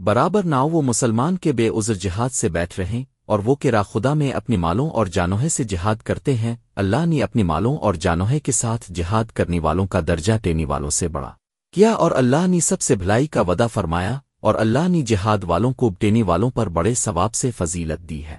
برابر ناؤ وہ مسلمان کے بے عذر جہاد سے بیٹھ رہیں اور وہ کہ را خدا میں اپنی مالوں اور جانوہے سے جہاد کرتے ہیں، اللہ نے اپنی مالوں اور جانوہے کے ساتھ جہاد کرنے والوں کا درجہ ٹینے والوں سے بڑا کیا اور اللہ نے سب سے بھلائی کا ودا فرمایا اور اللہ نے جہاد والوں کو ٹینے والوں پر بڑے ثواب سے فضیلت دی ہے۔